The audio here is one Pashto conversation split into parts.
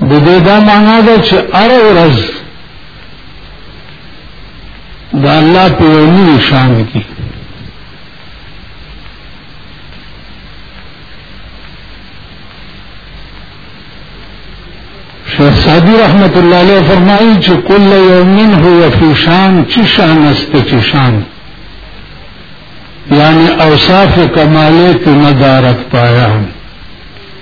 د دې دا معنا ده چې هر ورځ د الله په یو نوي شان کې شیخ سعدی رحمت الله علیه فرمایي چې کل یوم هو فی شان چې شان است چې شان یعنی اوصاف کمالات مدارک پایا هم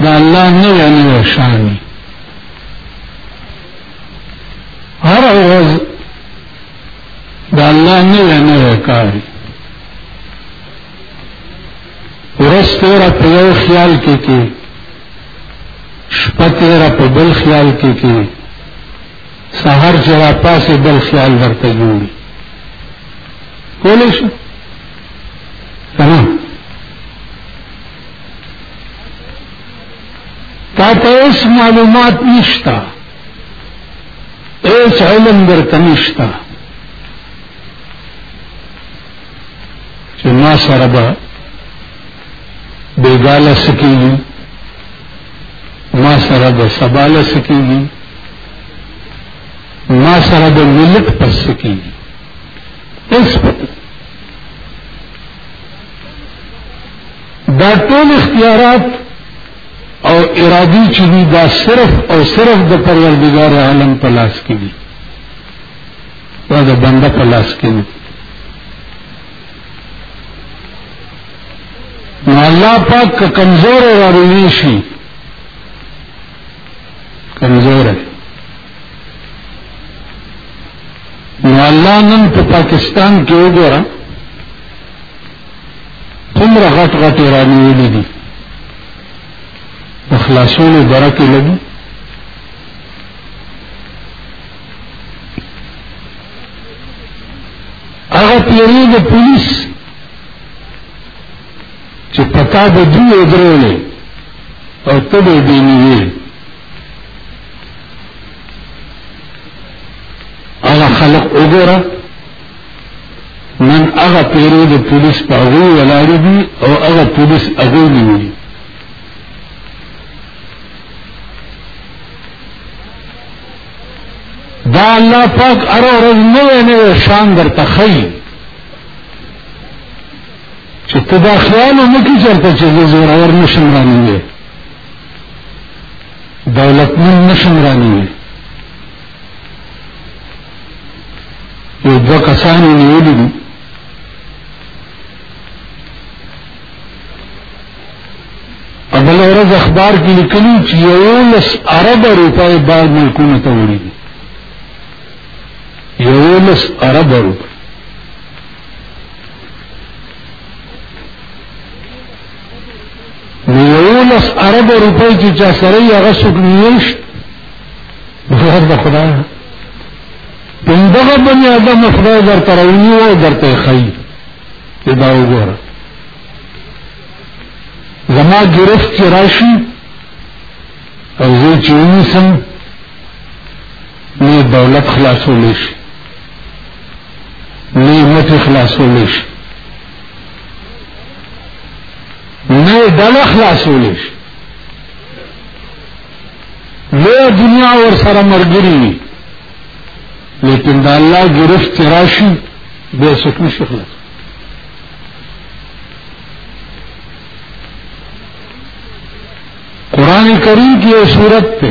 دا الله نوې نوې شان هر ورځ دا الله نوې نوې کار ورځ تیرا په یو خیال کې کې شپه تیرا په بل خیال کې کې سهار چې را پاسې بل خیال درته جوړي کولی شو تا ته هیڅ معلومات نشته هیڅ علم درته نشته چې ما سره به بیګاله سکیږي ما سره به سباله سکیږي ما سره به ملت پس سکیږي اس دا ټول اختیارات او ارادی چې دي دا صرف او صرف د پروردګار عالم په لاس کې دي دا د بنده په لاس کې دي نو الله پاک کمزور راوي شي کمزور ہے نو اللہ نن پہ پاکستان کے ہو گیا تم رغٹ غٹ ایرانی ویلی دی اخلاصوں نے برا کے لگی اگر پیری پولیس چې پتا به دی ودرولې او ته به دی نیوې هغه خلق وګوره نن هغه پیرو د پولیس په هغه ولاړ دي او هغه پولیس هغه نیولي دا الله پاک ارو رز نوې نوې شان درته خي چې ته دا خیال هم کې چرته چې زه زورور نشم رانیوی دولتمن نشم رانیوی یو دوه کسان یې نیولي دي په بله ورځ اخبار کې لیکلي چې یولس اربه روپۍ بار ملکونو ته وړي دي یولس اربه روپۍ یولس ارب روپۍ چې چا سره یې هغه څوک نیشت غیر د خدای دغه بنی آدم خدای درته راونی او درته خی دا وګوره زما گرفت چې راشي او زه چې ونیسم نو دولت خلاصولی شي نو مټې خلاصولی شي نو ډله خلاصولی شي لویه دنیا ورسره ملګري وي لیکن د الله ګرفت چې راشي بیا څوک نشي خلاص قرآن کریم کی یہ صورت پہ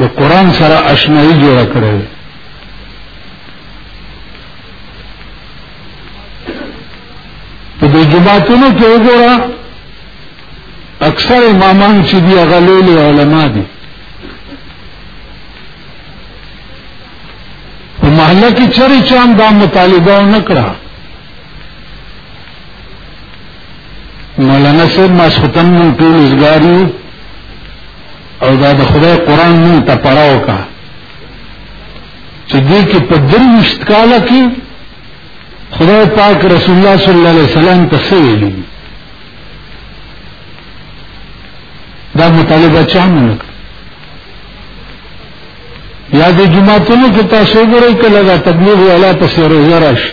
د قران سره آشنایی جوړ کړی په دې جماعتونو کې وګوره اکثر امامان چې دی هغه لوی علما دي په محله کې چرې چان دا مطالبه نه کړه مولانا صاحب ماسختن مون ټول ازګار یو او دا د خدای قران مون ته پړاو کا چې دې کې په دروشت کال کې خدای پاک رسول الله صلی الله علیه وسلم ته ویلي دا مطالبه چا مونږ یا د جمعتونو کې تاسو ګورئ کله دا تبلیغ والا پسې روزه راشي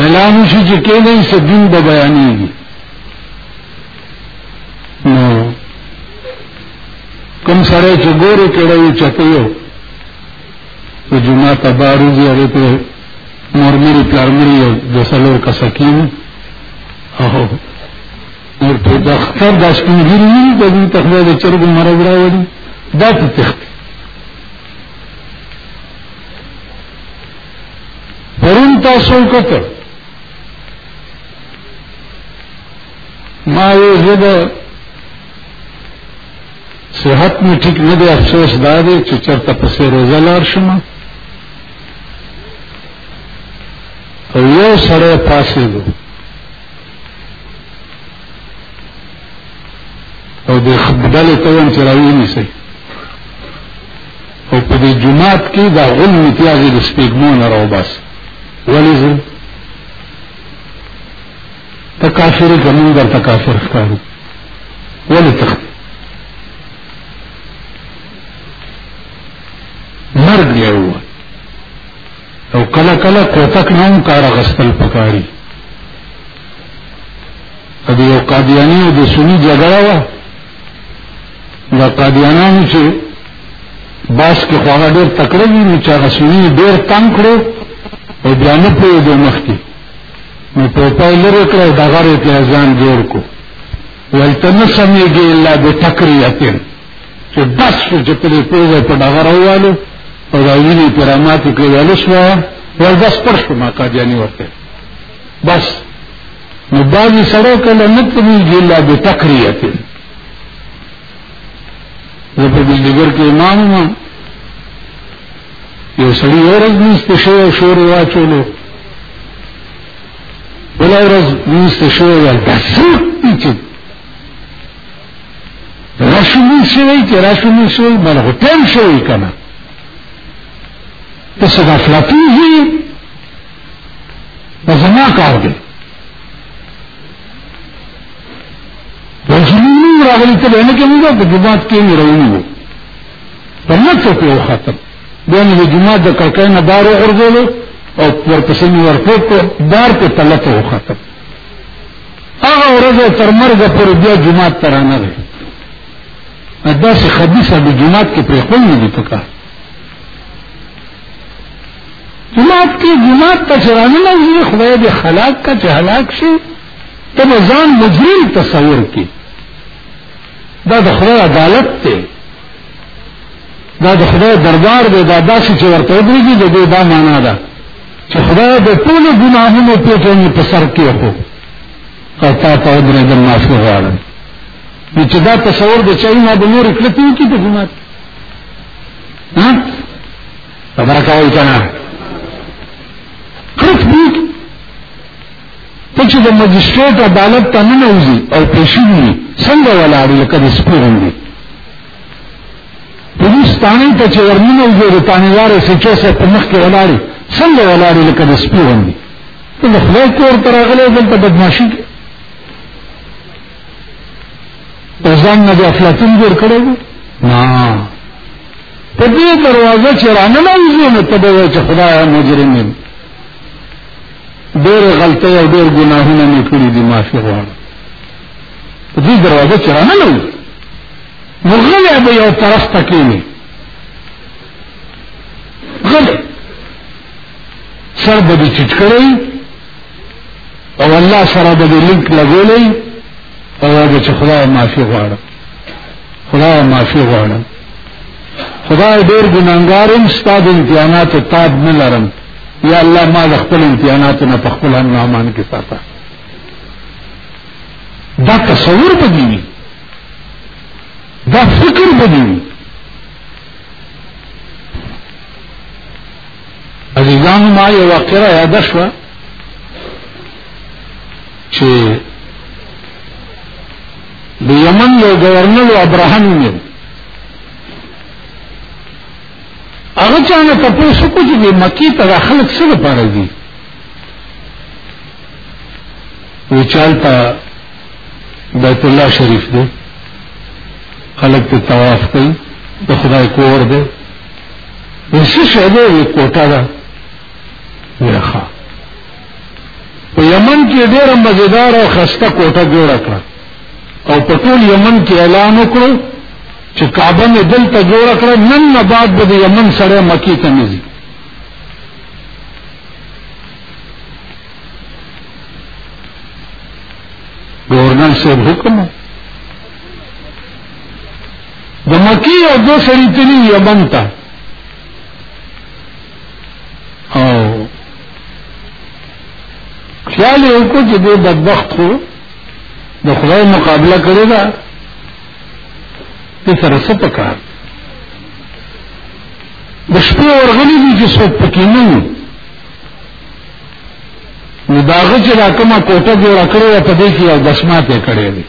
اعلان شي چې کېدای شي دین به بیانېږي نو کوم سره چې ګوري کړي چته یو د جمعه تبارز یې هغه ته مرمری پلارمری د سلور کا سکین او نور په دختر د سپینګری د دې تخمه د چرګ مرګ راوړي دا ته تخت پرون تاسو وکړ ما یې زده صحت مې ټیک نه دی افسوس دا دی چې چرته پسې روزه لار شم او یو سره پاسې دی او د خبدل ته هم چراوی نیسي او په دې جماعت کې دا غل امتیاز د سپیګمو نه راو بس ولې زه ته کافر کوم در ته کافر ښکارو ولې تخ مرګ یې وو او کله کله کوتک نوم کار غستل پکاري د یو قادیانی او د سنی جګړه وه د قادیانانو چې باس کې خو هغه ډېر تکړه دي نو چې هغه سنی ډېر تنګ کړو او بیا نه پوهېدو مخکې نو پوپای لرې کړه او ډغر یې پرې ځان جوړ کړو ویل ته نه سمېږي الا بتکریتن چې بس شو چې پرې پوهه په ډغر ووالو او دا وینې پرې راماتې کړې ویل شوه ویل بس پړ شو ما قادیاني ورته بس نو بعضی سره کله نه پوهیږي الا بتقریه زه په بجلیګر کې امام وم یو سړي ورځ نیسته شوی او شور یې واچولو بله ورځ نیسته شوی ویل دا څوک دي چې راشونی شوی چې راشونی شوی بله خو ټایم شوی که نه ته څه غفلتېږي دا زما کار دی زمونږ راغلی ته به نه کې موږ په جماعت کې نه راوړي وو په نڅو کې وختم بیا مې د جماعت د کړکۍ نه بار وغورځولو او ورپسې مې ورپوت کړو بار په تله ته وختم هغه ورځ تر مرګه پورې بیا جماعت ته رانه دی داسې خبیثه د جماعت کې پرېښول نه دي پکار جماعت کې جماعت ته چرانه نه وي خدای دې خلاق کا چې هلاک شي ته ځان مجرم تصور کې دا د خدای عدالت ته دا د خدای دربار دی دا داسې چې ورته ودرېږي د دې دا معنا ده چې خدای د ټولو ګناهونو پېټونې په سر کې وکړو او تا ته ودرېږم معافي غواړم نو چې دا تصور د چا یې ما د نورې کړتې وکړي په جومات خبره کوي کنه کړک دي ته چې د مجستریټ عدالت ته نه نوځي او پېښېږي څنګه ولاړ لکه د سپورن دي پولیس تانی ته چې ورننه وځي د تانیوار سچو سره په مخ کې ولاړ څنګه ولاړ لکه د سپورن دي ته خپل کور تر غلې دلته بدمعشي په ځان نه بیا فلاتون جوړ کړی دی نه په دې دروازه چې رانه نه وځي نو ته به وایې چې خدایه مجرم یم ډېرې غلطۍ او ډېر ګناهونه مې کړي دي معافي غواړم په دې دروازه چې رانه نه وځي نو غلی به یو طرف ته کېني غلی سر به دې چټ کړی او الله سره به لینک لګولې او هغه چې خدای معافي غواړم خدای معافي غواړم خدای ډېر ګناګارم ستاسو امتحانات تاب نه لرم یا الله ما د خپل امتحاناتو نه په خپل هم نامان کې ساته دا تصور بدلی دا فکر بدلی عزیزانو ما یو واقعه یاد شوه چې د یمن یو گورنر او ابراهیم یې هغه څنګه تاسو کو چې مکی ته خلک څه لپاره دي وچالتا بیت الله شریف دی خلک ته طواف کوي د خدای کور دی وسه شه ده وی کوټه ده ویخا په یمن کې ډېره مزیدار او خسته کوټه جوړه کړه او په ټول یمن کې اعلان وکړو چې کعبه مې دلته جوړه کړه نن نه بعد به د یمن سره مکی ته نه ځي گورنر صاحب حکم ہے د مکی او دو سړي تلي یمن ته او خیال یې وکړ چې دې بدبخت خو د خدای مقابله کړې ده دې سره څه پکار د شپې ورغلي دي چې څوک پکې نه وي نو داغه چې راکمه کوټه جوړه کړې په دې کې یو دسمات یې کړې وي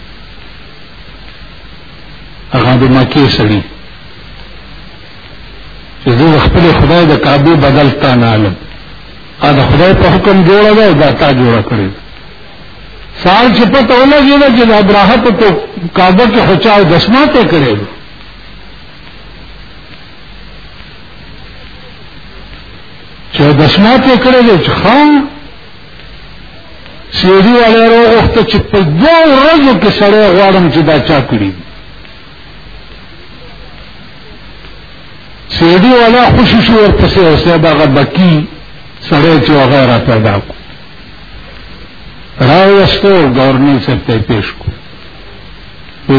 هغه د مکه سړي چې زه خپل خدای د کعبه بدل تا نه علم ا د خدای په حکم جوړ ده او دا تا جوړ کړی سال چې پته ولګی دا چې د ابراهه په تو کعبه کې خچاو دسماته کړی چې دسماته کړی چې خان سیدی والے رو وخت چې په دوه ورځو کې سړی غواړم چې دا چا کړی سیدی والا خوشی شو ورپسې اوسه دا غبکی سړی چې هغه را پیدا کو راوستو گورنر صاحب ته پیش کو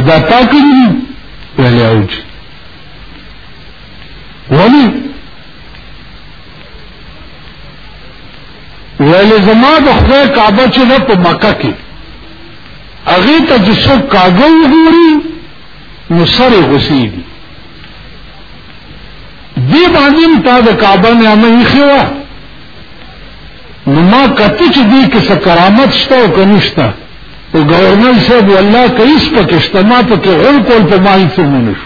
دا تا کړی ویل اوج ولی ویل زما د خدای کعبه چې ده په مکه کې هغه ته چې څوک کاږه وګوري نو سره غوسې دي دې باندې تا د کعبه نه امه خوا نو ما کته چې دې کې څه کرامت شته او کنيشته او گورنر صاحب والله کیس پکې شته ما پکې غول کول په ماهي څه مونږ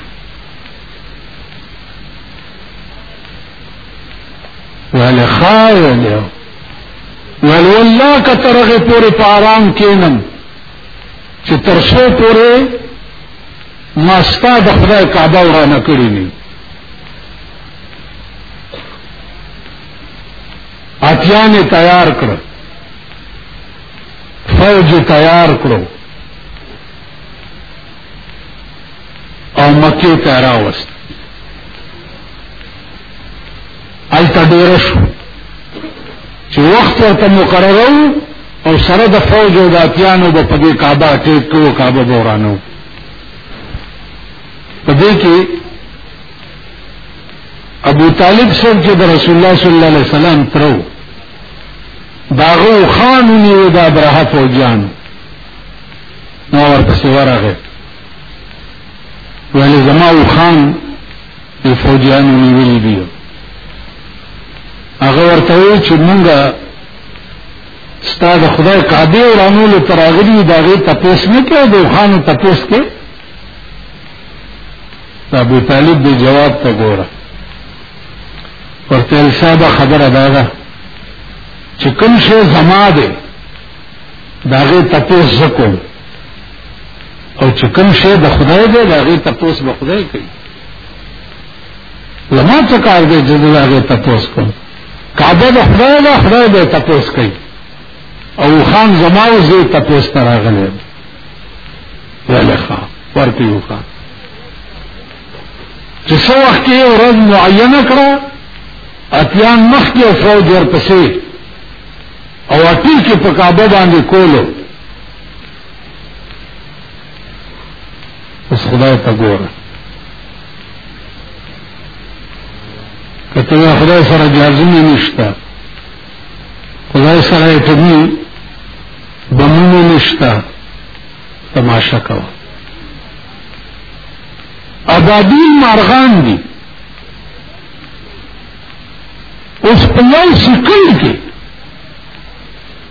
ولی خواهی لیو ولی والله که ترغی پوری پارام کینم چه ترسو پوری ما ستا د خدای کعبه ورانه کړی نه اتیان تیار کړ فوج تیار کړو او مکه ته راوست الته ډیر شو چې وخت ورته مقرره او سره د فوج او داتیانو په دې کعبه ټیک کو کعبه بورانو په دې کې ابو طالب سره چې د رسول الله صلی الله علیه وسلم ترو داغو خان نیو دا براه فوجان نو ورته ورغه ولی زما خان دی فوجیانو نیولی دی هغه ورته وی چې مونږه ستاد خدای قاضي ورانو له تراغلی دا غي تپوس نه کړو د خانو تپوس کې ابو طالب دی جواب ته ګوره ورته صاحب خبره دا ده چې کوم شی زما ده دا غي تپوس وکړو او چې کوم شی د خدای دی د هغې تپوس به خدای کوي لما څه کار دی چې د هغې تپوس کوم کعبه د خدای ده خدای به تپوس کوي او خان زما او زه تپوس ته راغلی ویلی ښه ورته یې وښه چې څه وخت یې ورځ معینه کړه اتیان مخکې او فوج ورپسې او اټیل کې په کعبه باندې کولو اوس خدای ته ګوره که ته خدای سره جازمې نشته خدای سره یې طبي بمونه نشته تماشا کوه ابابیل مارغان دي اوس په یو سکند کې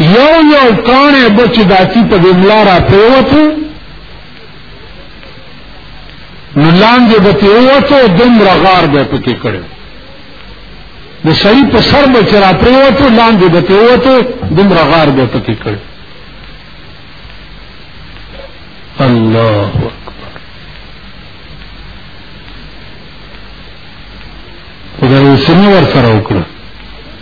یو یو کانه بچ داتی په دملا را پیوته نو لاندې به ته ووته دومره غار به پکې کړو د سړی په سر به چې را پریوته لاندې به ته ووته دومره غار به پکې کړو الله اکبر خدای سمور سره وکړه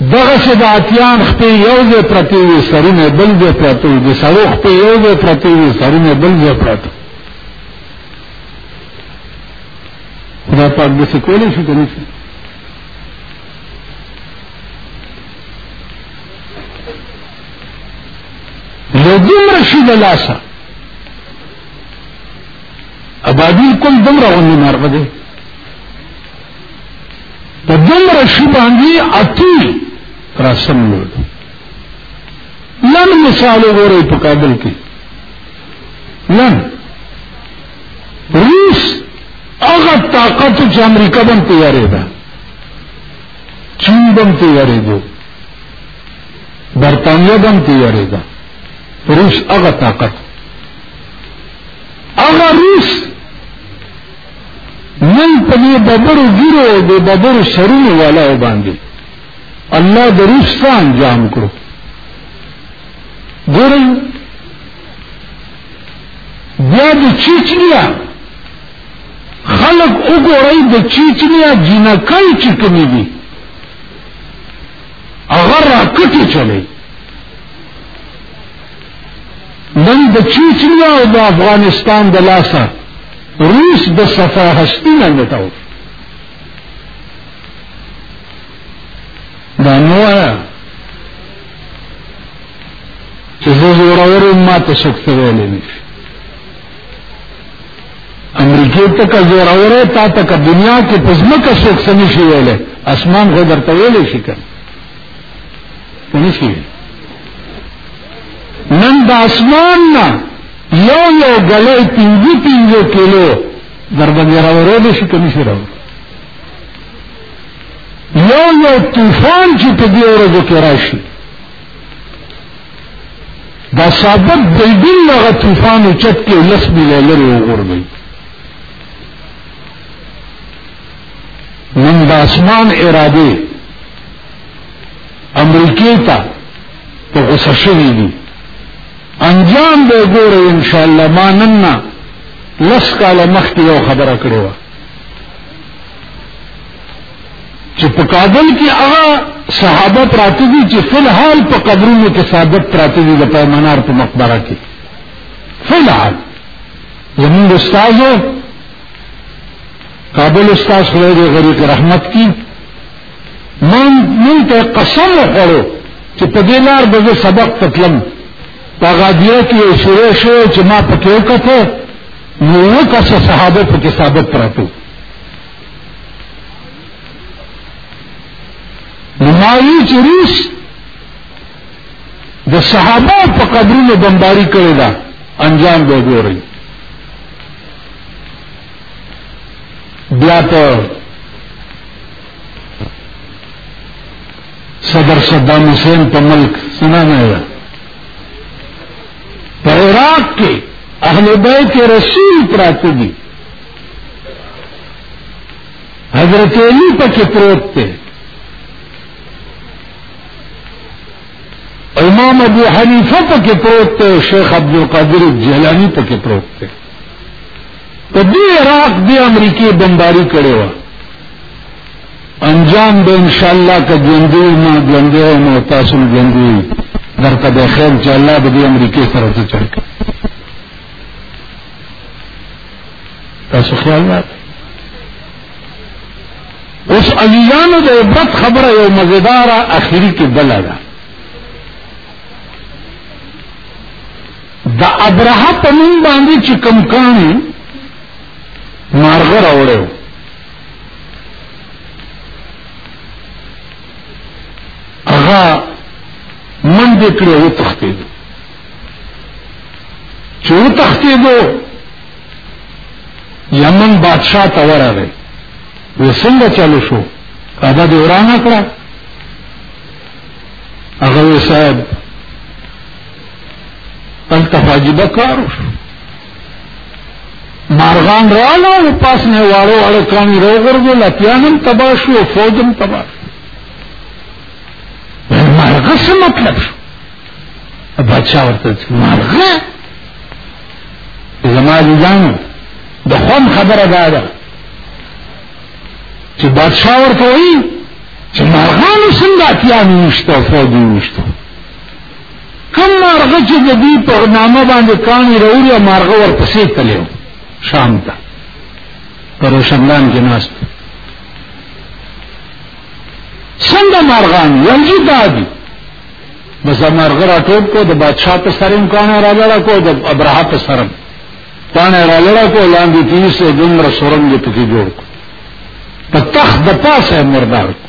دغه چې د اتیان خپې یو ځای پرتې وي سرونه بل ځای پرتې وي د سړو خپې یو ځای پرتې وي سرونه بل ځای پرتې خدای پاک دې څه کولی شي که نه شي له دومره شي د لاسه ابابیل کوم دومره غوندې مرغه دی په دومره شي باندې اتی را سمول لن مثال وګورئ په کابل کې لن روس هغه طاقت چې امریکا باندې تیارې ده چین باندې تیارې ده برتانیا باندې تیارې ده روس هغه طاقت هغه روس من په دې ببرو ګیرو د ببرو سرونو والا باندې الله د روح څخه انجام کړو ګورئ بیا د چیچنیا خلق وګورئ د چیچنیا جنکای چې کومې دي هغه راکټې چلی نن د چیچنیا او د افغانستان د لاسه روس د صفا هستی نه نټاو دا نو آیا چې زه زورور ما ته څوک څه ویلی نه شي امریکې ته که زورور تا ته که دنیا کې په ځمکه څوک څه نه شي ویلی اسمان خو درته ویلی شي که ونشي نن د اسمان نه یو یو غلې پینځه پینځه کیلو در باندې راوړل شي کوم شي راوړل یو یو طوفان چې په دې ورځو کې راشي دا ثابت دی دین هغه طوفان چت کې لس ملي لري وګورئ من د اسمان اراده امریکې ته په غوسه شوي دي انجام به ګوره ان شاء الله ما نن نه لس کاله مخکې یو خبره کړې وه چې په کابل کې هغه صحابه پراته دي چې فل حال په قبرونو کې ثابت پراته دي د پیمنار په مقبره کې فل حال زمونږ استاد کابل استاد خدای دې غری کې رحمت کی من من ته قسم وکړو چې په دې لار به سبق تکلم په غادیه کې یو شروع شو چې ما په کې وکړه نو یو کس صحابه په کې ثابت پراتو نو ما یې چې روس د صحابه په قبرونو بمباری کړی دا انجام به وګورئ بیا په صدر صدام حسین په ملک سنا نه ده په عراق کې اهل بیت رسول پراته دي حضرت علی پکې پروت دی امام ابو حنیفه پکې پروت دی شیخ عبد القادر جیلانی پکې پروت دی په دې عراق د امریکې بمباری کړې و انجام به ان شاء الله که ژوندې ما ژوندې او ما تاسو ژوندې درته به خیر چې الله به دې امریکې سره څه چل کړي تاسو خیال راته اوس علیانو د عبرت خبره یو مزیدار اخیری کې بل ده د ابراه په نوم باندې چې کم کانی مارغه راوړو هغه من دې کړو و تختید چې و تختیدو یمن بادشاہ ته ورغی و څنګه چالو شو کعبه دې ورانه کړه هغه صاحب هلته خو عجیبه کار وشو مارغان رااله او پاس نه واړو واړو کانی روغورځول اتیان هم تباه شو او فوج هم تباه شو مارغه څه مطلب شو بادشاه ورته مارغه زما عزیزانو د خوم خبره دا ده چې بادشاه ورته وایي چې مارغانو څنګه اتیان نشته او فوج نشته کم مارغه چې د دې په نامه باندې کانی راوړي او مارغه ورپسې تللی شام ته پر روشنګان کې ناست څنګه مارغان ولجی دادي بس مارغه راټوب کو د بادشاہ په سر امکان را لړا کو د ابراهه په سر امکان را لړا کو لاندې تیس او دمر سورنګ پکې جوړ کو په تخت د پاسه مردار کو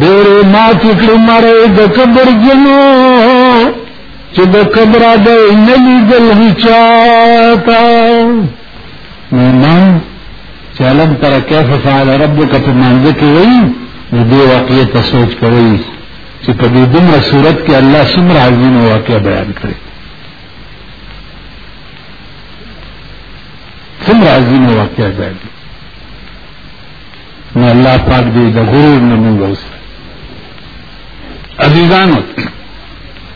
ډېرې ماتې کړې مرۍ د قبر جنو چې د قبر د نه لیدل هیچا تا مېمان چې علم تر کیف فعل ربک په مانځ کې وایي نو دې واقعې ته سوچ کوي چې په دې دومره صورت کې الله څومره عظیم واقع بیان کړي څومره عظیم واقع بیان کړي نو الله پاک دې د غرور نه موږ وساتي عزیزانو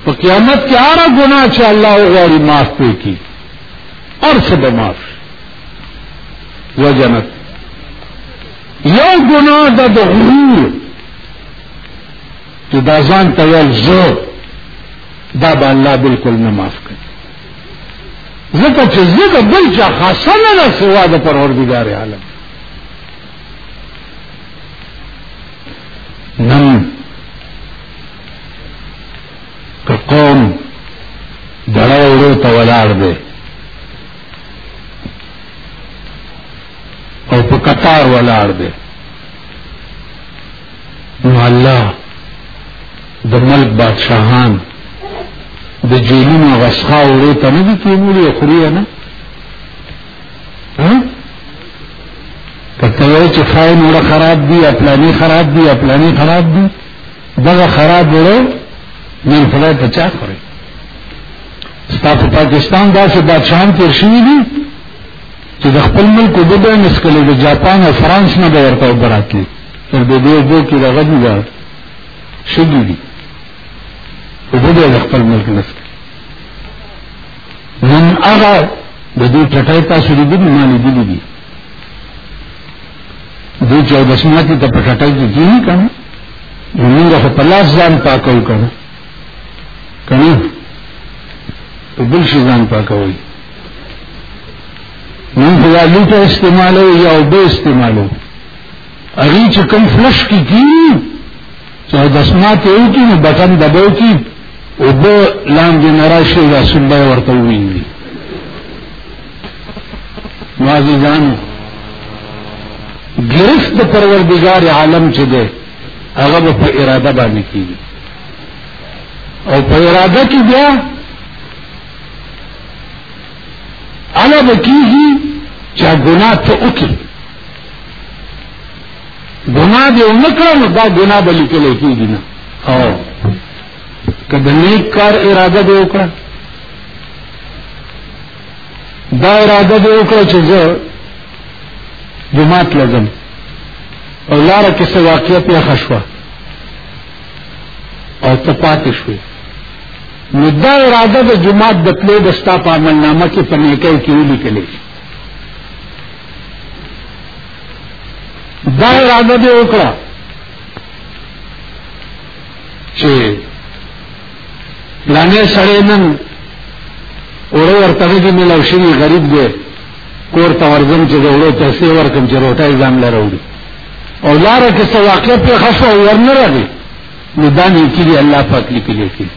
په قیامت کې هر ګناه چې الله وغواړي معاف پې کی هر څه به معاف یو جنت یو ګناه د غرور چې دا ځان ته ویل زه دا به الله بالکل نه معاف کوي ځکه چې زه د بل چا خاصه نه ده سوا د پروردګار عالم نن که قوم دړه وړو ته ولاړ دی او په قطار ولاړ دی نو الله د ملک بادشاہان د جیلونو غسخا وړو ته نه دي کېمولي خوري نه کته یو چې خای نور خراب دی خپلانی خراب دی خپلانی خراب دی دغه خراب وړو نن خدای ته چا خوري ستاسو پاکستان دا چې بادشاہان تیر شوی دي چې د خپل ملک وګړو به مسکلې د جاپان او فرانس نه به ورته وبراتي تر دې دې وګړو کې دغه دي دا شګي دي وګړو د خپل ملک نه نن هغه د دې ټټای تاسو دې نه مالي دي دي دې چې د سماتي ته پټټای کې کیږي کنه موږ خو په لاس ځان پاکو کنه کنه په بل شي ځان پاکوي موږ دا لوټه استعمالو یا وب استعمالو اگی چې کوم فلش کی کی چې دسمات یو کی نو بټن دبو کی او به لاندې نراشي دا سبا ورته ویني نو عزیزان گرفت د پروردگار عالم چې ده هغه په اراده باندې کیږي او په اراده کې بیا الا بکیږي چې ګناه ته وکړي ګناه دی ونه کړه نو دا ګناه به لیکل کېږي نه او که د نیک کار اراده دی وکړه دا اراده دی وکړه چې زه جماعت لګم او لاره کې څه واقعیت یې خښوه او ته پاتې شوې نو دا اراده د جماعت د تلو د ستا په عملنامه کې په نیکۍ کې ولیکل شي دا اراده دی وکړه چې لانه سړی نن اورو ورته دې ملو شي غریب دی کور ته ورځم چې ورو ته سی ورکم چې روټای ځان لروړي او لار کې څه واقع په خاصه ورنه راغی نو دا نه کیږي الله پاک لیکلی کیږي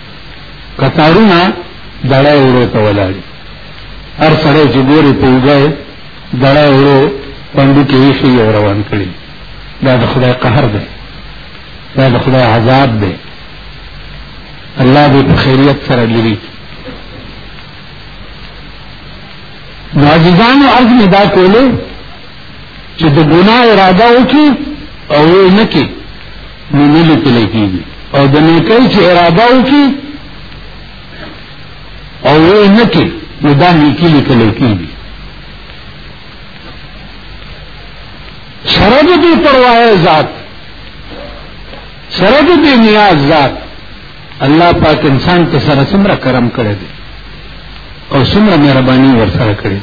کتارونه دړای ورو ته ولاړ هر سړی چې ګوري په وګای دړای ورو پندو کې یې شي روان کړی دا د خدای قهر دی دا د خدای عذاب دی الله دې په خیریت سره لري معجزانو عزم دا کوله چې د ګناه اراده وکړي او نه کې مینه لیکل کیږي او د نیکۍ چې اراده وکړي او یې نه کې نو دا نیکي لیکل کیږي سره د دې پروايي ذات سره د دې نیاز ذات الله پاک انسان ته سره څومره کرم کړی دی او څومره مهرباني ورسره کړې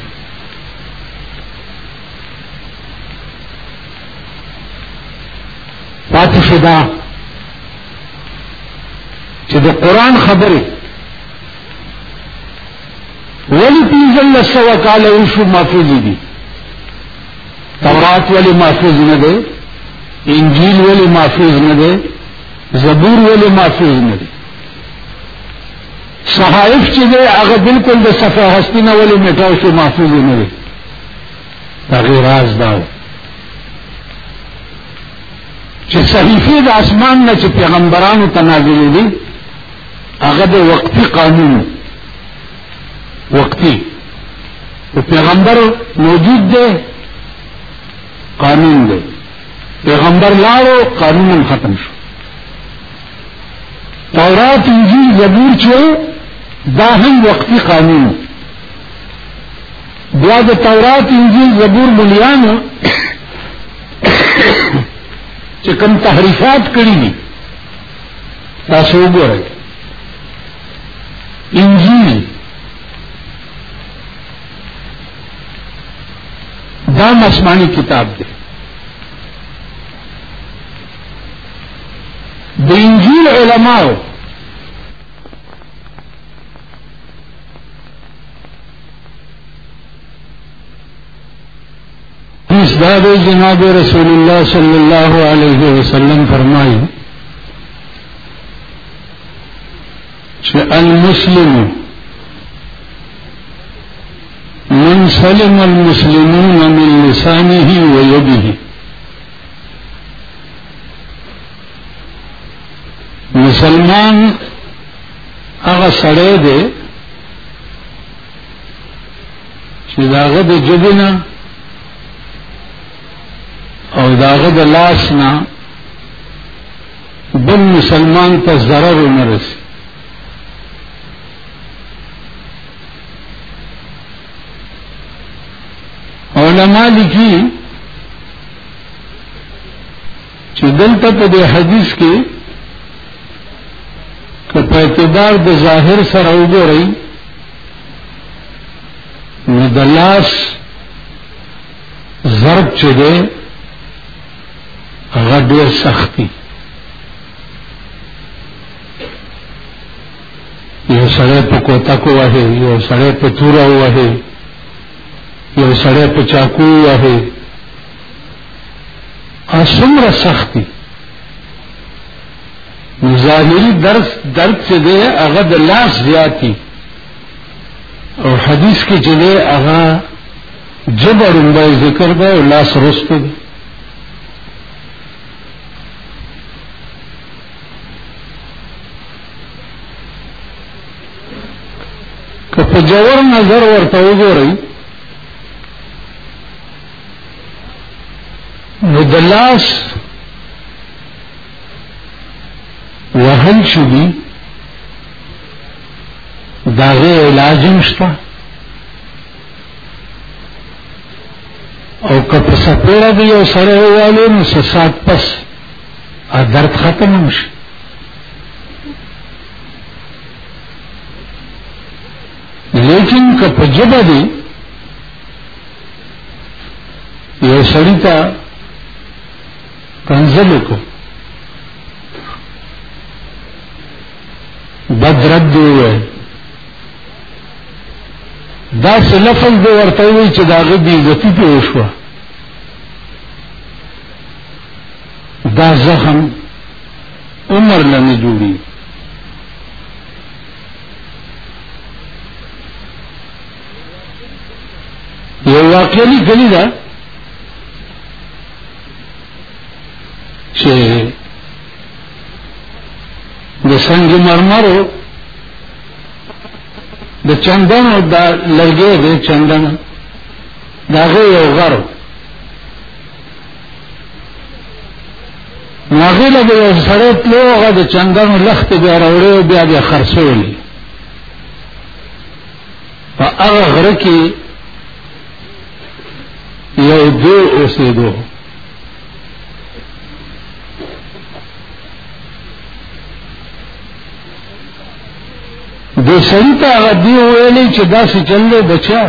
پاتې شو دا چې د قران خبرې ولی پنځل سوا کال وشو محفوظ دي تورات ولی محفوظ نه دی انجیل ولی محفوظ نه دی زبور ولی محفوظ نه دی صحائف چې دی هغه بالکل د صفحه هستی نه ولی میټاو شو محفوظ نه دی د هغې راز دا و چې صحیفې د اسمان نه چې پیغمبرانو ته نازلېدې هغه د وقتي قانون وقتي او پیغمبر موجود دی قانون دی پیغمبر لاړو قانون هم ختم شو تورات انجیل زبور چې دا هم وقتي قانون بیا د تورات انجیل زبور مليانو چې کوم تحریفات کړی دي تاسو وګورئ انجیل دا مسمانی کتاب دی د انجیل علماو داد جناب رسول اللہ صلی اللہ علیہ وسلم فرمائی کہ المسلم من سلم المسلمون من لسانه ويده مسلمان هغه سړی دی چې داغه د جبنه او داغه د لاس نه بل مسلمان ته ضرر نه رسي علماء لیکي چې دلته په دې حدیث کې که په اعتبار د ظاهر سره وګورئ نو د لاس ضرب چې دی هغه ډېر سخت دی یو سړی په کوتک ووهې یو سړی په توره ووهې یو سړی په چاقو ووهې اسمره سختي ظاهري درس درد چې دی هغه د لاس زیاتی او حدیث کې چې دی هغه جبر به ذکر دی او لاس رسته دی که په جوور نظر ورته وګورئ نو د لاس وهل چې دي د هغې علاج هم شته او که په سپېړه د یو سړی ووالو نو څه ساعت پس درد ختم هم شي لیکن که په ژبه دی یو سړی ته کنزل وکړو بد رد دی وای دا څه لفظ دی ورته وی چې دا غو بی عزتی په وشو دا زخم عمر لنه جوړی یو واقعي لیکلی ده چې د سنگ مرمرو د چندن او د لرګي د چندن داغه یو غر ناغه له یو سره تلوغه د چندن لخت به راوړې بیا بیا خرڅولې په هغه غره کې یو دو اوسېدو د سړي ته هغه دی ویلې چې دا څه چل دی بچا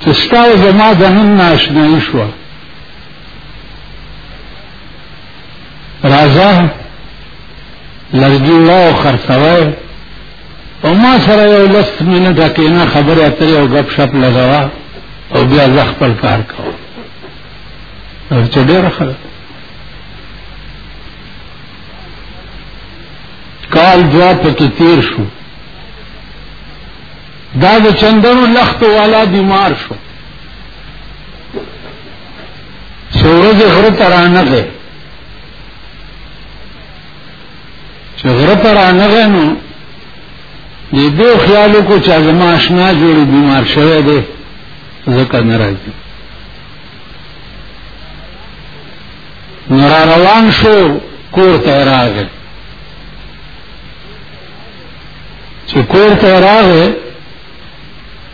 چې ستا زما د نن ناشنایي شوه راځه لرګي وړه او خرڅوه او ما سره یو لس منټه کېنه خبرې اترې او ګپ شپ لګوه او بیا زه خپل کار کوم چې ډېره ښه ده کال دوه پکې تېر شو دا د چندنو لختو والا بیمار شو چې ورځ غره ته رانغې چې غره ته رانغې نو دې دو خیالو کو چې زما آشنا جوړي بیمار شوی دی ځکه نه راځي نو را روان شو کور ته راغی چې کور ته راغی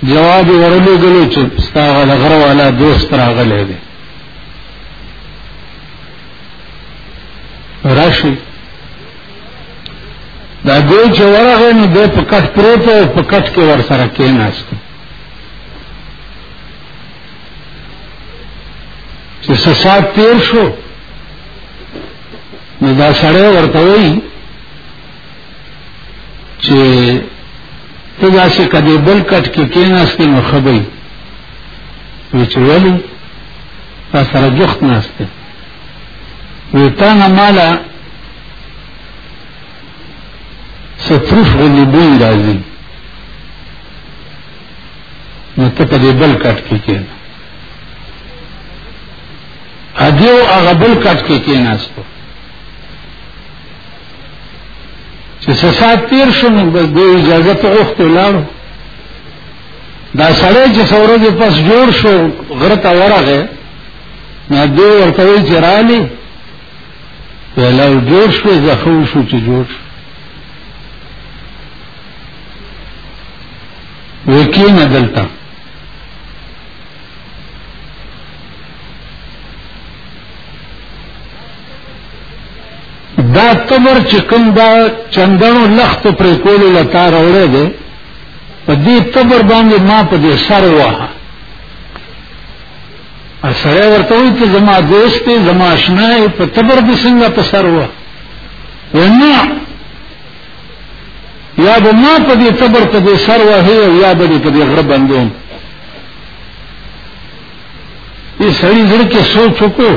جواب ورلو غلو چې ستاغه لغره والا دوست راغله دي راشي دا دوی چې ورغه نو د پکټ پروت او پکټ کې ور سره کېناست چې سات تیر شو نو دا سړی ورته وایي چې ته داسې کدی بل کټ کې کېناستې نو ښه به وي چې ولې تا سره جوخت ناسته وي تا نه ماله څه تروف غوندې بوی راځي نو ته په دې بل کټ کې کېنه ادیو هغه بل کټ کې کېناستو چې څه سات تیر شو نو د اجازه په وخت لاړ دا سړی چې سوره دې پس جوړ شو غره ته ورغه نه دې ورته وی چې رالي ولو جوړ شو زخو شو چې جوړ شو وکین دلته دا تمر چې کوم دا چندنو لخت پرې کولو لتا راوړی دی په دې تبر باندې ما په دې سر واه سره ورته وي چې زما دوست دی زما آشنا دی په تبر دې څنګه په سر واه ونه یا به ما په دې تبر په دې سر واه یا به دې په دې غره بندوم یې سړی زړه کې سوچ وکړو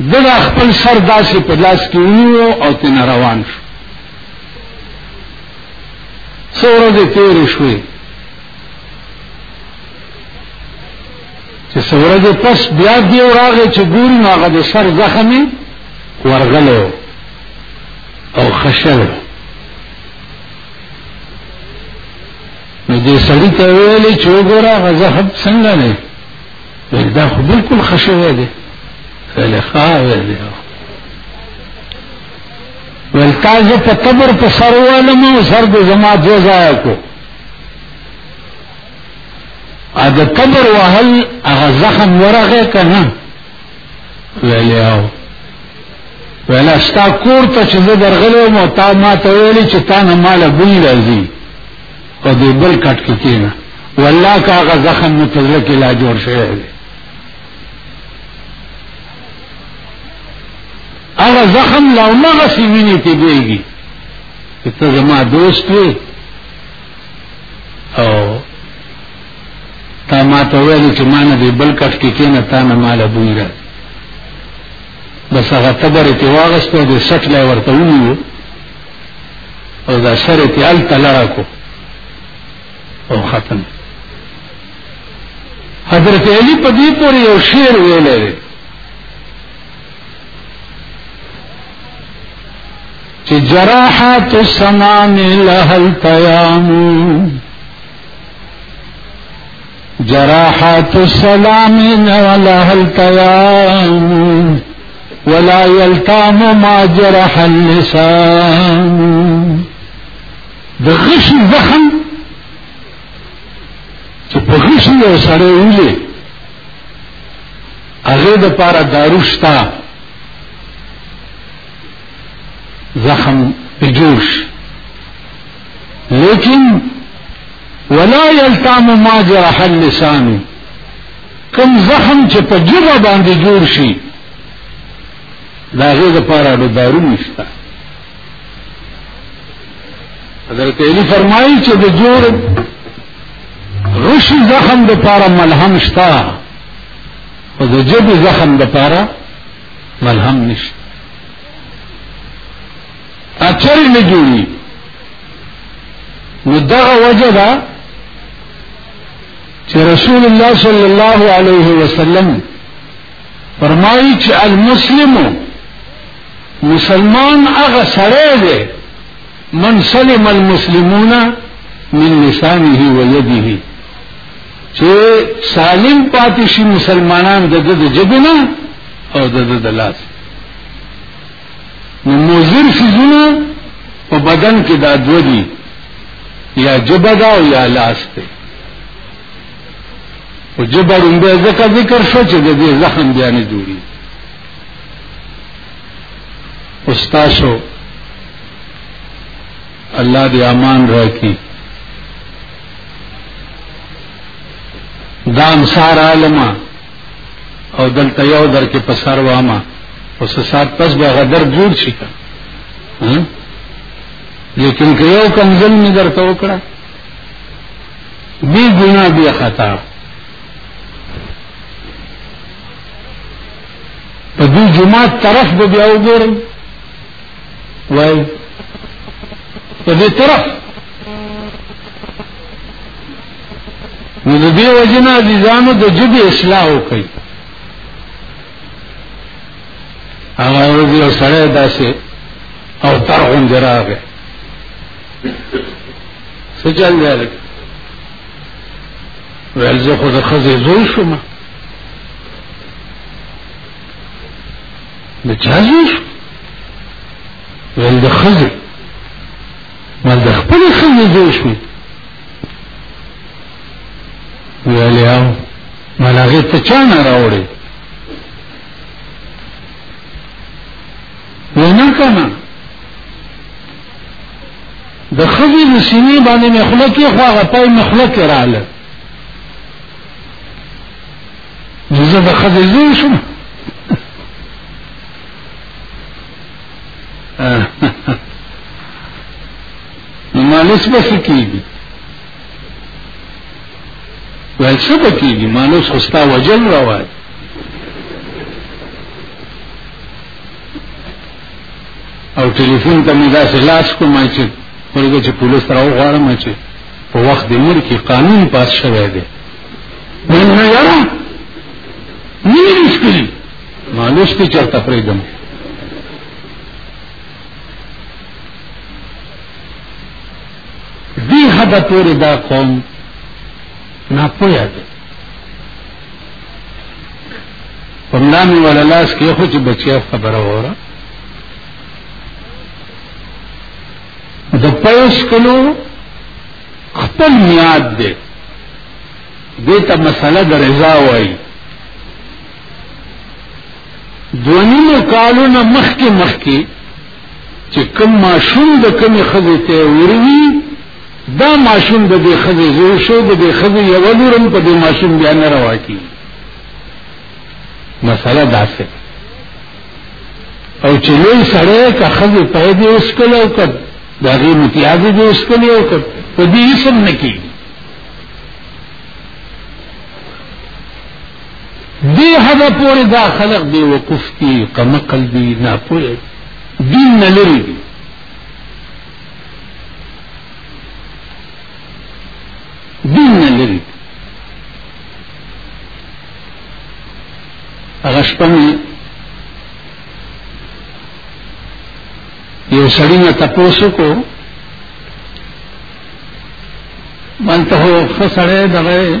دغه خپل سر داسې په لاس کې ونیو او تنه روان شو څو ورځې تېرې شوې چې څو ورځې پس بیا دی راغی چې ګوري نو هغه د سر زخم یې ورغلی او خشل نو دې سړي ته ویلې چې وګوره هغه زخم څنګه دی دا خو بالکل خشوه دی ویل خواه ویل دی ویل تا زه په قبر په سر ووالم او سر د زما دوه ځایه کو ا د قبر وهل هغه زخم ورغه که نه ویل او ویل ستا کور ته چې زه درغلی وم او تا ما ته ویلې چې تا نه ماله بوی راځي په دې بل کټ کې کېنه والله که هغه زخم مې په زړه کې لا جوړ شوی دی هغه زخم لا همغسې وینې تېرېږي چې ته زما دوست وې او تا ما ته ویل چې ما نه دې بل کټ کې کېنه تا نه ماله بوی راځي بس هغه تبر یې ترې واخیست او د سټ نه یې ورته ونیو او دا سر یې ترې هلته لړه کړو او ختم حضرت علی په دې پورې یو شعر ویلی دی چې جراحات السمان لهل تیامو جراحات السلام ولا هل تيام ولا يلتام ما جرح اللسان د غشي زخم چې په غشي یو سره ویلې هغه د پاره دارو شتا زخم په جوش لیکن ولا یلتام ما جرح اللسان کم زخم چې په جبه باندې جوړ شي دا غي د پاره د دارو نشته حضرت علی فرمایي چې د جوړ غشي زخم د پاره ملهم شته او د جبه زخم د پاره ملهم نشته اچرې نه جوړي نو دغه وجه ده چې رسول الله صلی الله علیه وسلم فرمایي چې المسلم مسلمان هغه سره دی من سلم المسلمون من لسانه ويده چې سالم پاتې شي مسلمانان د د جبنه او د د لاس نو مضر سيزونه په بدن کې دا دوه دي یا جبه دا او یا لاس دی او جبه رومبه ځکه ذکر شو چې د دې زخم بیا نه جوړي استاسو الله دې امان راکړي دام سار عالمه او دلته یو در کې پسار وامه او سات پس به غدر جوړ شي کا لیکن که یو کمزل می درته وکړه بی ګناه بی خطا په دې جماعت طرف به بیا وګورم وای په دې طرف نو د دې وجنه عزیزانو د جبه اصلاح وکړي هغه ورځ یو سره داسې او تر غون دراغه سجل ذلك ویل زه خو د خزې زوی شوم د چا زوی شوم ویل د خزې ما د خپل خزې زوی شوې ویلې او ما له هغې ته چا نه راوړې وی نه که نه د خزې د سینې باندې مې خوله کې خو هغه پای مې خوله کې راغله زه د خزې زوی شوم نو مالوس به څه کېږي وایي څه به کېږي مالوس خو ستا وجل روا دی او ټلیفون ته مې داسې لاس کوم چې ورګه چې پولیس راو غواړم چې په وخت د ملک قانون پاس شوی دی نن نه یاره نه یې مالش کې چرته پرېږدم دې حد پورې دا قوم ناپوهه دی په ملا مې ولا لاس کې خو چې بچیا خبره وره د پیس کلو خپل میاد دی دې ته مسله د رضا وایي دونیمو کالونه مخکې مخکې چې کوم ماشوم د کومې ښځې ته وروي دا ماشوم د دې ښځې زوی شو د دې ښځې یوه لور هم په دې ماشوم بیا نه روا کېږي مسله داسې او چې لوی سړی که ښځې پی دې وسکل او که د هغې متیازې دې وسکلې او که په دې اسم نه کېږي دی هغه پورې دا خلق دی وقوف دی قمقل دی نه پوهه دین نه لري دی دین نه لري هغه شپه یو سړی نه تاسو کو من ته خو سړی دغه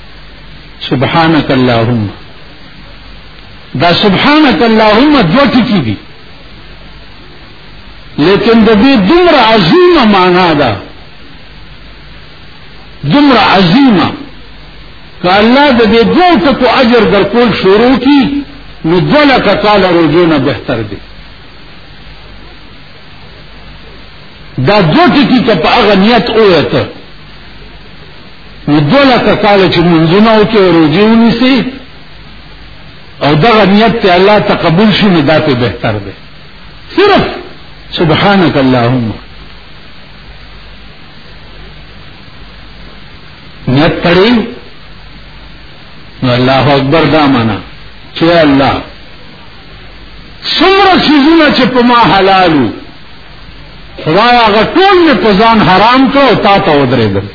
سبحانك اللهم دا سبحانك اللهم دو ټکی دي لیکن د دې دومره عظیمه معنا ده دومره عظیمه که الله د دې دوه ټکو اجر درکول شروع کی نو دوه لکه کاله روزو نه بهتر دی دا دوه ټکي که په هغه نیت ووته نو دوله کاله چې منځونه او کې روزي ونیسي او دغه نیت ته الله تقبل شي نو دا ته بهتر دی صرف سبحانك اللهم نیت پڑی نو الله اکبر دا معنا چې الله څومره سيزونه چې په ما حلالو خدای هغه ټول په ځان حرام کړو تا ته ودرېدل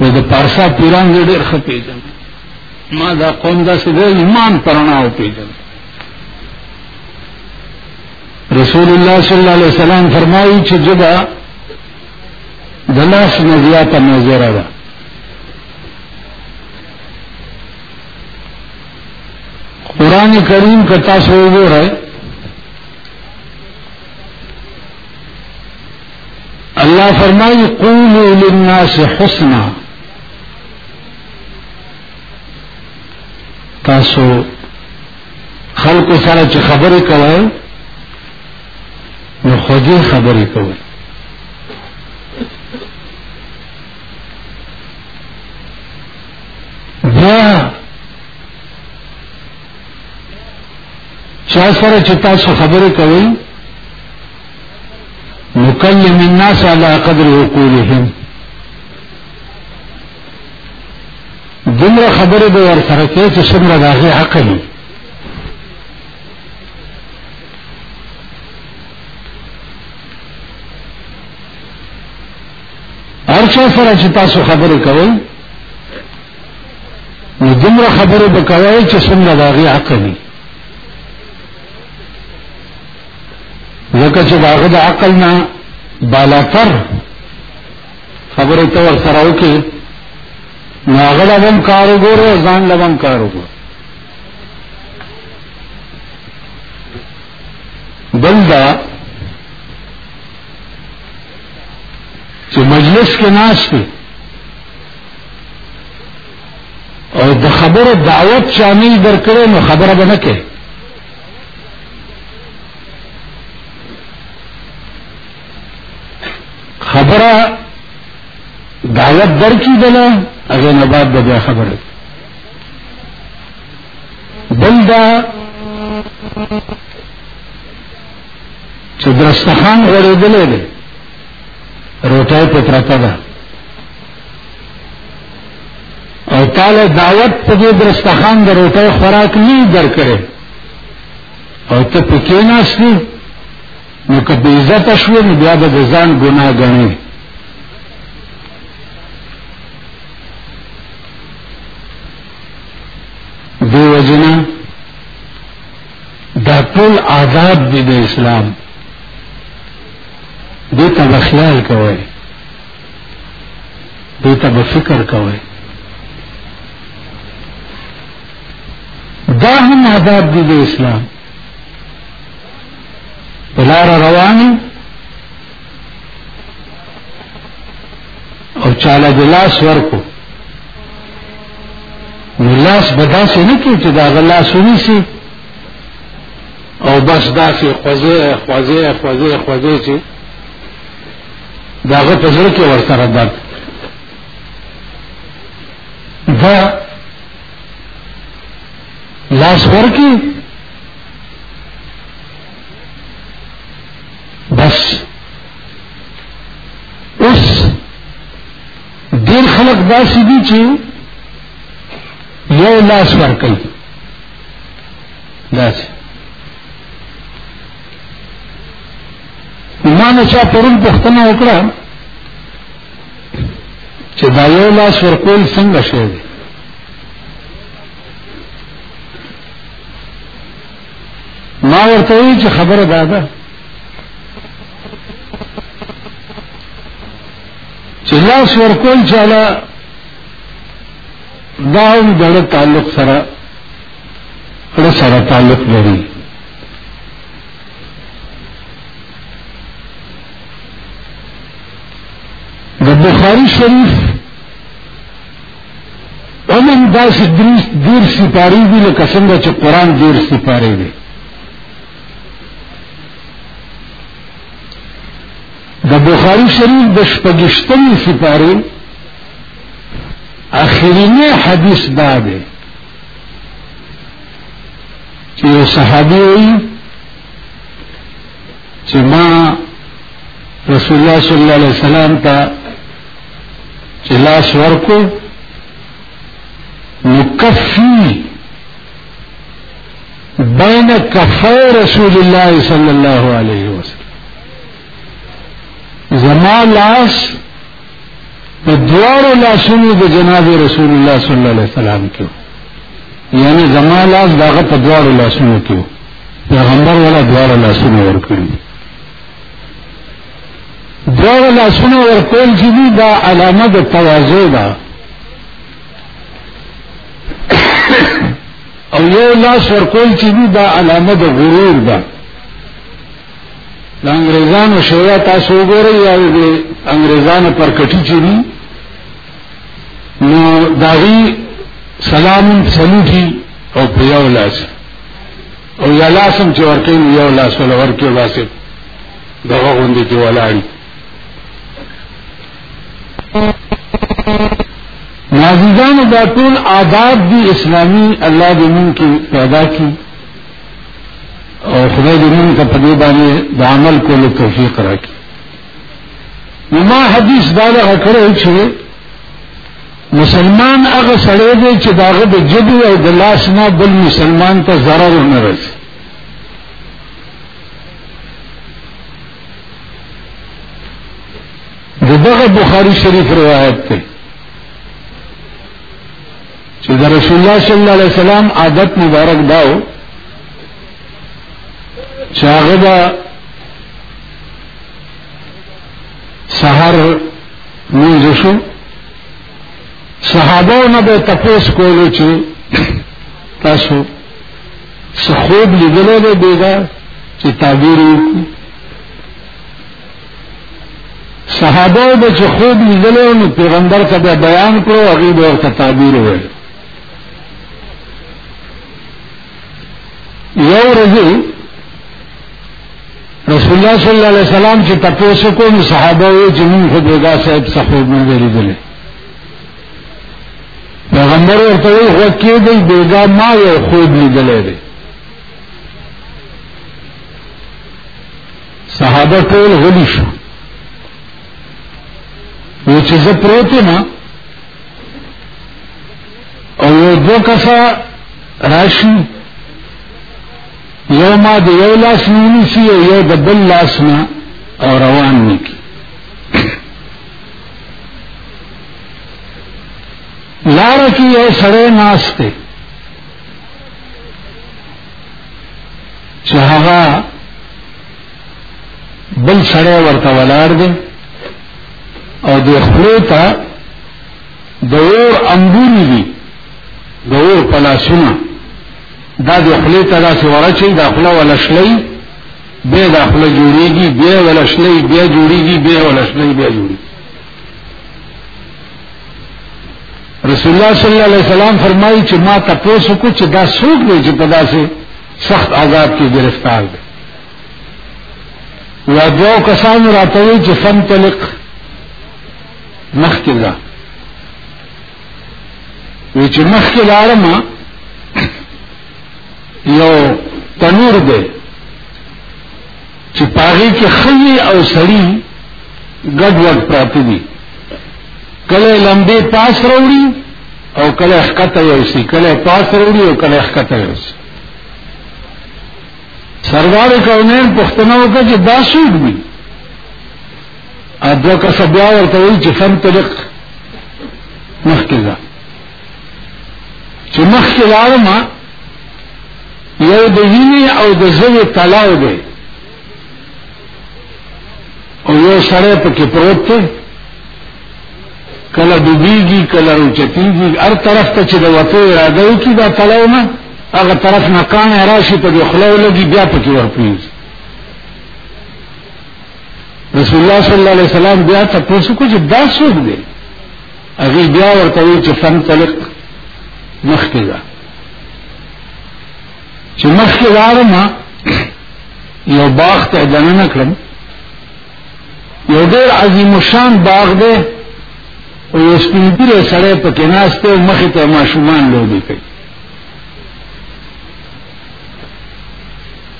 نو د پارسا پیران زه ډېر ښه پېژنم ما دا قوم داسې د ایمان په رڼا وپېژنم رسول الله صلی الله علیه وسلم فرمایي چې ژبه د لاس نه زیاته مضره ده قرآن کریم که تاسو وګورئ الله فرمای قولوا للناس حسنا تاسو خلکو سره چې خبرې کوي نو خوږې خبرې کوي بیا چا سره چې تاسو خبرې کوئ نکلم الناس على قدر عقولهم دومره خبرې به ور سره کوي چې څومره داغه عقل وي هر څو سره چې تاسو خبرې کوئ نو دومره خبره به کوي چې څنګه دا غي عقل وي ځکه چې دا غي عقل نه بالا تر خبره ته ور سره وکي نو هغه لبم کار وګوره ځان لبم کار وګوره بل دا چې مجلس کې ناشته او د خبرو دعوت چا نه درکړې نو خبره به نه کوي خبره دعوت درکې دله هغه نه بعد به بیا خبره بل دا چې درستخان غړېدلې ده روټه په پرته ده او تعالی دعوت په دې درستخان د روټۍ خوراک نه درکړي او ته پکې ناشتي نو که بې عزت شو نو بیا به د ځان ګناه غني دیو جنا دا ټول آزاد دي د اسلام دې ته خیال کوئ دې ته به فکر کوئ دا هم آداب دي د اسلام بلار رواني او چاله د لاس ورکو نو لاس به داسې نه کوي چې د هغه لاس ونیسي او بس داسې خوځې خوځې خوځې خوځې چې دا غو په زړه کې ورسره درد دا لاس ورکی بس اوس ډیر خلک داسې دي چې یو لاس ورکړي داسې ما نه چا پرون پوښتنه وکړه چې دا یو لاس ورکول څنګه شوی دی ما ورته وی چې خبره دا ده چې لاس ورکول چاله دا هم دغه تعلق سره سره تعلق لري د بخاری شریف ومن داس دریس دیر سپاری دی لکه څنګه چې قران دیر سپاری دی د بخاری شریف د شپږشتمې سپاری اخرینه حدیث دا دی چې یو صحابي وایي چې ما رسول الله صلی الله علیه وسلم ته چې لاس ورکو نو کفي بین کفی رسول الله صلی الله علیه وسلم زما لاس په دواړو لاسونو د جناب رسول الله صلی الله علیه وسلم کې یعنی زما لاس دغه په دواړو لاسونو کې پیغمبر ولا دواړو لاسونو ورکړي دواړو لاسونو ورکول چې دي دا علامه د تواضع ده او یو لاس ورکول چې دي دا علامه د غرور ده د انګريزانو شویا تاسو وګورئ یا د انګريزانو پر کټی چې دي نو داغي سلام سموټي او په یو لاس او یا لاسم چې ورکې یو لاس ول ورکې واسه دغه غوندې چې ولاړی نازیزان دا ټول آداب دی اسلامی الله دې مونږ کې پیدا کړي او خدای دې موږ ته په دې باندې د عمل کولو توفیق راکړي نو ما حدیث دا لغه کړی چې مسلمان هغه سړی دی چې داغه د جبې او د لاس نه بل مسلمان ته ضرر نه رسي دغه بخاری شریف روایت ته چې د رسول الله صلی الله علیه وسلم عادت مبارک داو چې هغه به سحر مونږ شو صحابه نه به تپوس کولو چې تاسو څه خوب لیدلی دی بیګا چې تعبیر وکړو صحابه به چې خوب لیدلی نو پیغمبر ته به بیان کړو هغه به ورته تعبیر وویل یو ورځ رسول الله صلی الله علیه وسلم چې تاسو کو نو صحابه یې جنون خو بیګا صاحب څخه نه ویلې پیغمبر ورته وی هو کې دی بیګا ما یو خوب لیدلې دی صحابه ټول غلی شو و چې زه پروت ما او یو دو کسا راشي یو ما د یو لاس نیونی سی او یو د بل لاس نه او روان نکی لار کی یو سړی ناس ته چې هغه بل سړی ورته ولاړ دی او د خلو ته د اور انګوري دي د اور پلاسونه دا د خلې ته داسې ورچي دا خله ولا شلې به دا خله جوړيږي به ولا شلې به جوړيږي به ولا شلې به جوړيږي رسول الله صلی الله علیه وسلم فرمایي چې ما تاسو کو چې دا څوک دی چې په داسې سخت عذاب کې گرفتار دی یا دو کسان راته وي چې فن تلق مخکې ځه وی چې مخکې لارم یو تنور دی چې پاغي کې خلی او سړی ګډ وډ پراته دي کله لمبه پاس وروړي او کله ښکته یوسي کله پاسه وړي او کله ښکته یوسي سردار کونین پښتنه وکړه چې دا سود وي اځو کا سبیا ورته وی چې فن طریق مخکې ده چې مخکې لارم یو د ویني او د زوی تلاو دی او یو سره پکې پروت دی کله ډوبېږي کله روچتېږي هر طرف ته چې د وتو اراده وکړي دا تلو نه هغه طرف نه کاڼی راشي په دې خوله ولګي بیا پکې ورپرېږي رسول الله صلی الله علیه وسلم بیا تاسو کو چې دا څوک دی هغه بیا ورته وی چې فن طلق مخکې ده چې مخکې وارم یو باغ ته دننه کړم یو ډیر عظیم الشان باغ دی او یو سپین ګیره سړی په کې ناست دی مخې ته ماشومان لوبې کوي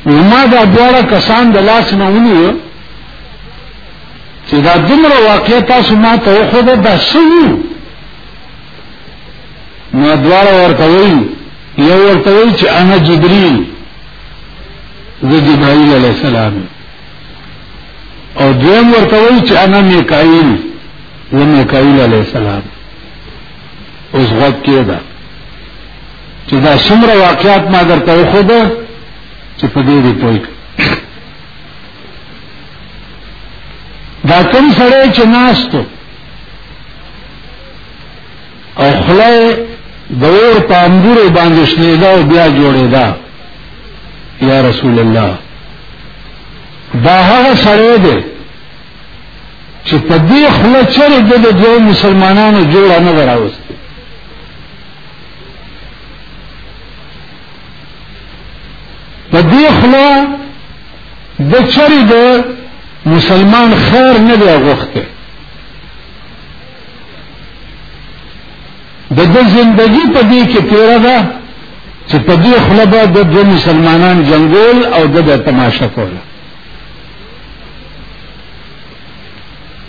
نو ما دا دواړه کسان د لاس نه ونیو چې دا دومره واقع تاسو ما ته وښوده دا څه وو نو دواړه ورته وایي یو ورته وایي چې انا جبریل زه جبرائیل علیه السلام او دویم ورته وایي چې انا میکائیل و میکائیل علیه السلام اوس غوږ کې ده چې دا څومره واقعات ما درته وښوده چې په دې دې پوه دا کوم سره چې ناستو او خلای د اور په انګورو باندې شنېده او بیا جوړېده یا رسول الله دا هغه سره دی چې په دې خله چرې د دوه مسلمانانو جوړه نه راوست په دې خله د چرې د مسلمان خیر نه دی غوښته د د زندگی په دې کې تیره ده چې په دې خله به د دوه مسلمانان جنگول او د به تماشا کوله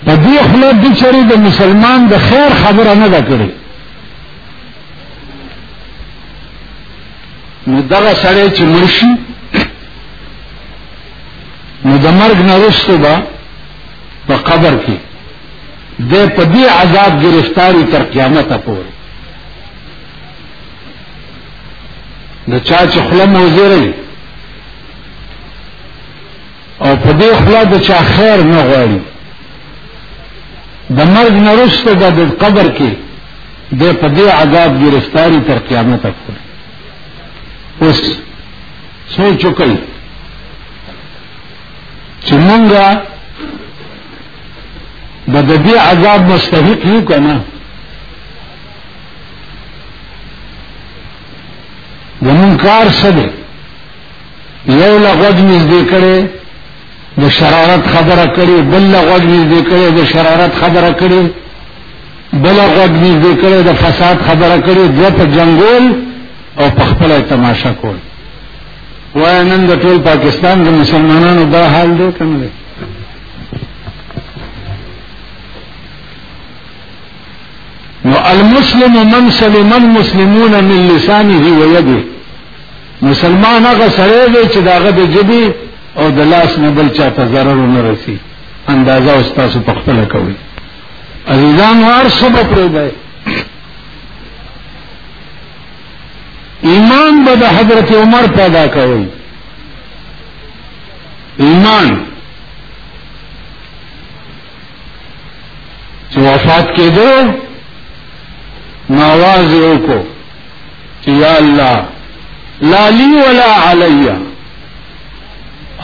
په دې خله د چری د مسلمان د خیر خبره نه ده کړې نو دغه سړی چې مرشي نو د مرګ نه وروسته به په قبر کې دے پدی عذاب گرفتاری تر قیامت پور دا چاچ خلا موزی رئی او پدی خلا دا چا خیر نغواری دا مرگ نرست دا دا قبر کی دے پدی عذاب گرفتاری تر قیامت پور اس سوچو کئی چی منگا نو د دې عذاب مستحق یو کنه زمون کار څه دی یو لغوږ نږدې کړی د شرارت خبره کړي بل لغوږ نږدې کړی د شرارت خبره کړي بل غوږ نږدې کړی د فساد خبره کړي دوه په جنګول او په خپله تماشا کول وایه نن د ټول پاکستان د مسلمانانو دا حال دی که نه دی نو المسلم من سلم المسلمون من لسانه ويده مسلمان هغه سره دی چې داغه د جبي او د لاس نه بل چاته ضرر نه رسی اندازه او تاسو په خپل کوي عزیزان هر سبا پرې دی ایمان به د حضرت عمر پیدا کوي ایمان چې وفات کېدو نواز یو کو چې یا الله لا لی ولا علیا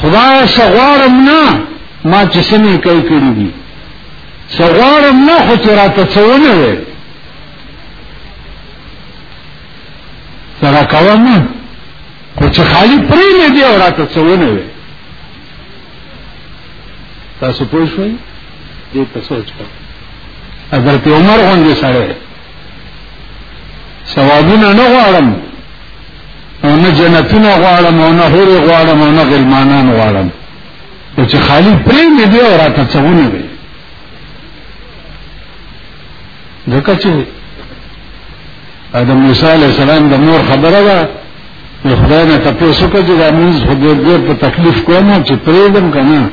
خدا سغوارم نه ما چې سمې کوي کړی دي سغوارم نه خو چې راته څونه وي سره کوم خو چې خالی پرې نه دی او راته څونه وي تاسو پوه شئ دې په سوچ کا حضرت عمر غوندې سره ثوابونه نه غواړم او نه جنتونه غواړم او نه هوري غواړم او نه غلمانان غواړم او چې خالی پرې مې دی او راته څونه وي ځکه چې د موسی علیه السلام د مور خبره ده نو خدای نه تپوس وکړه چې دا مونځ خو ډېر ډېر په تکلیف کوم چې پرېږدم که نه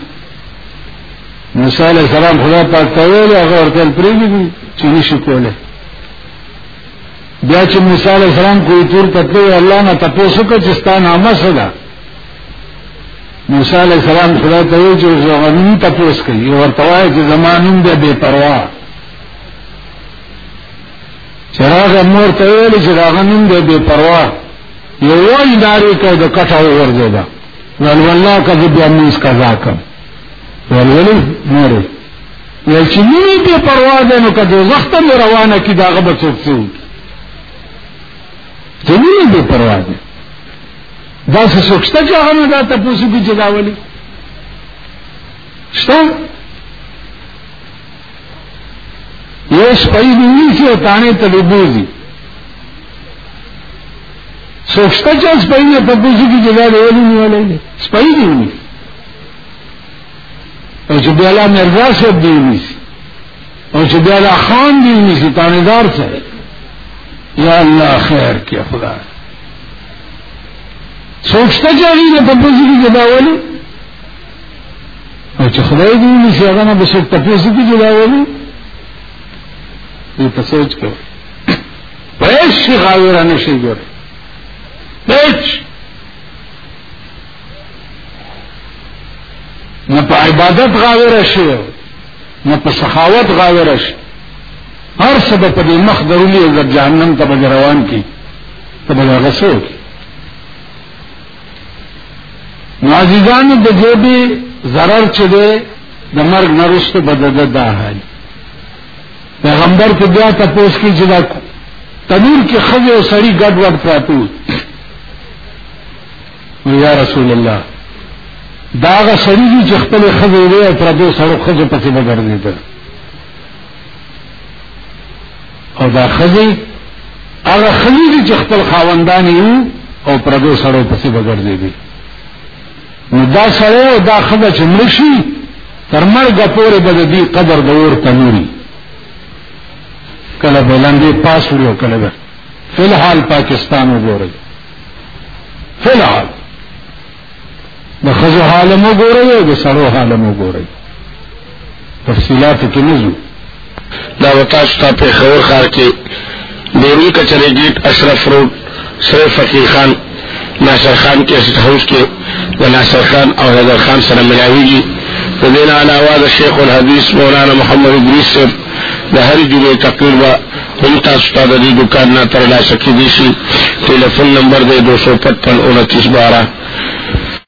موسی علیه السلام خدای پاک ته وویل هغه ورته ویل پرېږدي چې نه شي کولی بیا چې موسی علیه السلام کوی تور ته تللی الله نه تپوس وکړه چې ستا نامه څه ده موسی علیه السلام خدای ته وویل چې اوس هغه نوم تپوس کوي ورته وایي چې زما نوم دی بېپروا چراغ مور ته ویل چې دا غنوم دې بے پروا یو وای داري کو د کټه ورځه دا ول والله کذب بیا موس قضا کم ول ول مور یو چې نه بے پروا ده نو کده وخت مې روانه کی داغه بچو څو چې نه بے پروا ده دا څه سوچته چې هغه نه دا تاسو کې جدا ولي شته یو سپی دی نیسی او تانه ته دی بوزي څوک شته چې سپی نه په بوزي کې جګړه دی ولې نه ولې سپی دی ونی او چې بیا لا مرزا صاحب دی ونی او چې بیا لا خان دی ونی تانه دار سره یا الله خیر کې خدای څوک شته چې نه په بوزي کې جګړه ولې نو چې خدای دې نه شي هغه نه به څوک تپوس کوي چې دا ولي دې په سوچ کې پېښ شي غاور نه شي ګوره پېښ نه په عبادت غاور شي نه په سخاوت غاور شي هر څه په دې مخ درولې د جهنم ته روان کی ته به غسو کی نازیزان د جیبی ضرر چې دی د مرګ نرسته بدد دا حال پیغمبر ته بیا تاسو کې چې دا تنور کې خځه او سړی ګډ وډ پراته وي یا رسول الله دا غ سړی دي چې خپل خځه وي او پردو سره خځه پسې بغردي او دا خزي هغه خزي دي چې خپل خاوندان یو او پردو سره پسې بغرځي دي نو دا سره او دا خزه چې مرشي تر مرګ پورې به دې قبر د اور تنوري کله به لاندې پاس وړو کله به فلحال پاکستان وګورئ فلحال د خزو حال مو ګورئ او د سړو حال مو ګورئ تفصيلات کې نه ځو دا وتاش ته په خور خار کې ډېری کچري ګیټ اشرف روډ شریف فقیر خان ناصر خان کې سټ هاوس کې د ناصر خان او حیدر خان سره ملاويږي د دې علاوه د شیخ الحدیث مولانا محمد ادریس صاحب د هر جمعې تقریر هم تاسو ته د دې دکان نه تر لاسه کېدی شي ټلیفون نمبر دی دو سو پچپن انتیس بارا